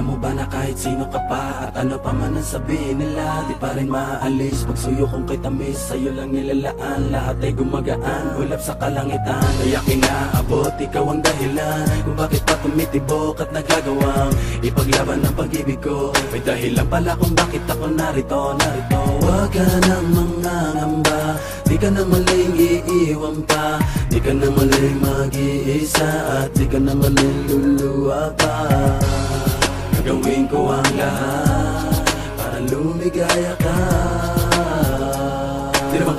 Alam mo ba na kahit sino ka pa At ano pa man ang sabihin nila Di pa rin maaalis Pag suyo kong kay tamis Sa'yo lang nilalaan. Lahat ay gumagaan Ulap sa kalangitan. Kaya kinaabot Ikaw ang dahilan Kung bakit pa tumitibok At nagagawang Ipaglaban ang pag-ibig ko. May dahilan pala kung bakit ako narito Narito. Huwag ka nang mangangamba Di ka na maling iiwan pa. Di ka na maling mag-iisa At di ka na maling luluwa pa Gagawin ko ang lahat Para lumigaya ka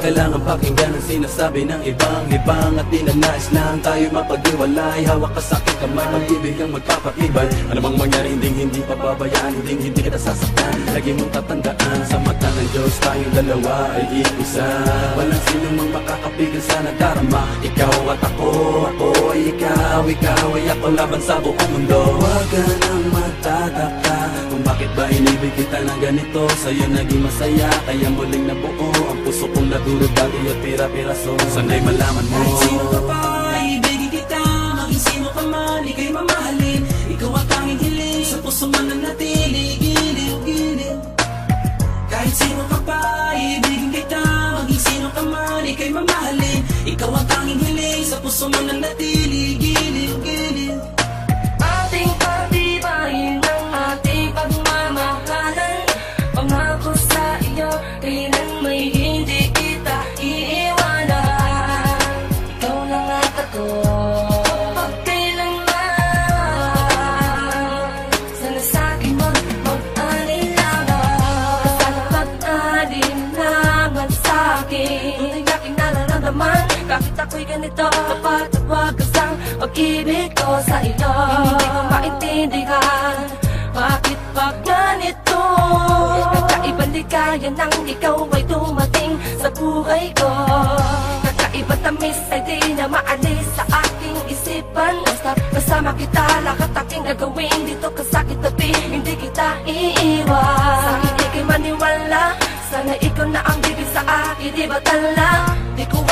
kailangan pakinggan ang sinasabi ng ibang ibang At di na nais lang tayo mapag-iwalay Hawak ka sa aking kamay, pag-ibig ang magpapatibay Ano mang mangyari, hindi hindi pababayaan Hindi hindi kita sasaktan. Lagi mong tatandaan Sa mata ng Diyos, tayong dalawa ay iisa. Walang sino mang makakapigil sa nadarama. Ikaw at ako, ako ay ikaw Ikaw ay ako laban sa buong mundo. Huwag ka nang magtataka Kung bakit ba inibig kita na ganito. Sa'yo naging masaya, kaya muling nabuo Ang puso kong nadurog dati at pira-piraso Sana'y malaman mo. Kahit sino ka pa, ibigin kita. Maging sino ka man, ika'y mamahalin. Ikaw ang tanging hiling Sa puso man na natili. Giliw, giliw. Kahit sino ka pa, ibigin kita. Maging sino ka man, ika'y mamahalin. Ikaw ang tanging hiling Sa puso man na natili Bakit ako'y ganito Kapag wagas ang pag-ibig ko sa iyo. Hindi ko maintindihan Bakit pag ganito? Kakaibang ligaya nang ikaw ay dumating sa buhay ko. Kakaiba tamis ay di na maalis sa aking isipan. Basta kasama kita lahat aking gagawin. Dito ka sa kitabi, hindi kita iiwan. Sa hindi kay maniwala Sana ikaw na ang bibig sa akin, di ba tala?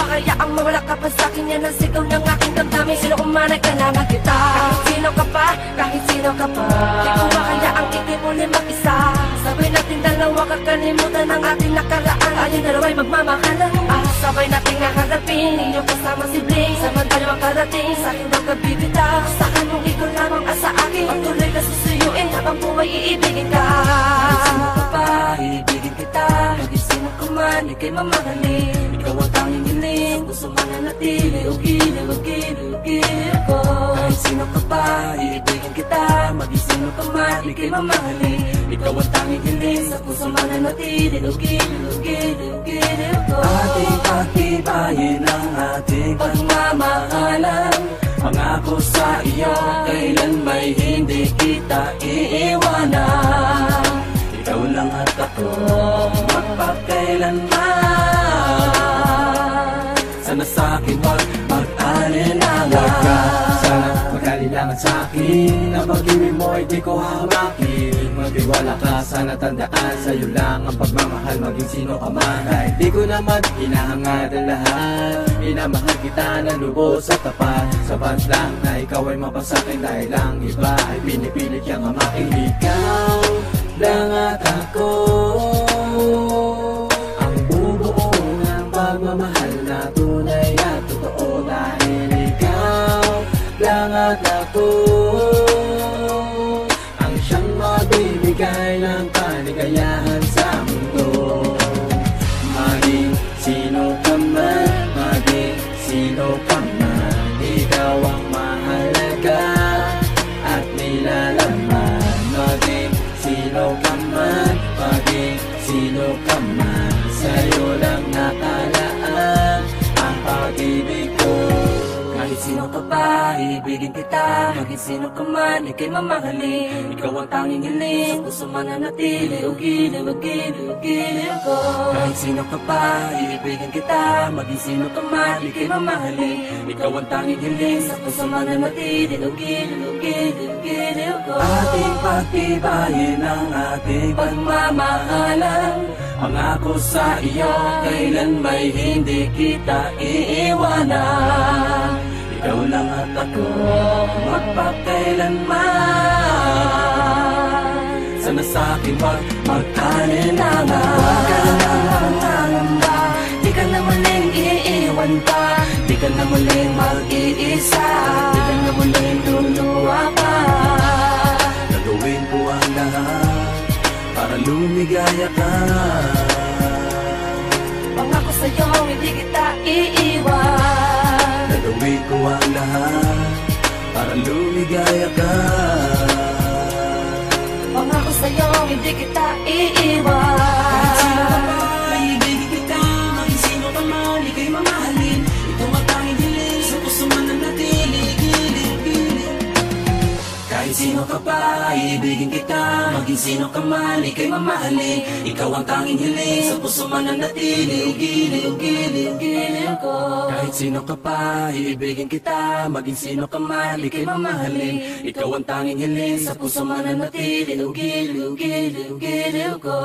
Ko kaya ang mawala ka pa sa akin Yan ang sigaw ng aking damdamin. Sino kung man ay kailangan kita? Kahit sino ka pa, kahit sino ka pa. Di ko kaya ang ikay muli mag-isa. Sabay natin dalawa kakalimutan ang ating nakaraan. Tayong dalawa'y magmamahalan ah, Sabay natin haharapin Inyong kasama si Bling Samantala makarating Sa akin daw kabibitaw Sa akin mong ikaw lamang ang sa akin Pagtuloy ka susuyuin Habang buhay iibigin ka. Kahit sino ka pa, ibigin kita. Kahit sino ka man, ikay mamahalin Ikaw ang tanging hiling Gusto man na natili. O giliw, o giliw, o giliw ko Kahit sino ka pa, iibigin kita. Maging sino ka man, ika'y mamahalin. Ikaw ang tanging hiling Sa puso man na natili o giliw, o giliw, o giliw ko Ating pagtibayin ang ating Pagmamahalan. Pangako sa iyo Sana sa akin wag mag-alinlangan Huwag ka sana magkalilangan sa akin Ang pag-ibig mo ay di ko hamakin Magtiwala ka sana tandaan Sa'yo lang ang pagmamahal. Maging sino ka man Kahit di ko naman hinahangad ang lahat. Minamahal kita na lubos at tapat Sapat lang na ikaw ay mapasakin Dahil lang iba ay pinipilit kang hamakin Ikaw lang at ako baby girl, I'm sino ka pa, ibigin kita. Kahit sino ka man, ikay mamahalin. Ikaw ang tanging hiling. Sa puso man na natili. O giliw, o giliw, o giliw ko Kahit sino ka pa, iibigin kita. Maging sino ka man, ika'y mamahalin. Ikaw ang tanging hiling. Sa puso man na natili. O giliw, o giliw, o giliw ko Ating pagtibayin ang ating Pagmamahalan. Pangako sa iyo Kailan may hindi kita iiwanan Ikaw lang at ako Magpakailanman sana sa'kin wag magkalinlangan Huwag ka na mangangamba Di ka na muling iiwan pa. Di ka na muling mag-iisa. Di ka na muling luluwa pa. Gagawin ko ang lahat Para lumigaya ka. Pangako sa'yo hindi kita iiwan sa'yo hindi kita Kahit sino ka pa, ibigin kita. Maging sino ka man, ika'y mamahalin. Ikaw ang tanging hiling. Sa puso man nanatili Giliw, giliw, giliw ko. Kahit sino ka pa, iibigin kita. Maging sino ka man, ika'y mamahalin. Ikaw ang tanging hiling. Sa puso man nanatili Giliw, giliw, giliw, giliw ko